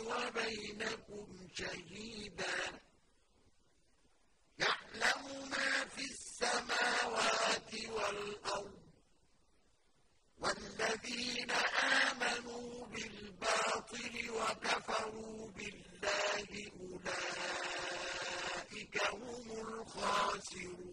وبينكم شهيدا. يعلم ما في السماوات والأرض والذين آمنوا بالباطل وكفروا بالله أولئك هم الخاسرون.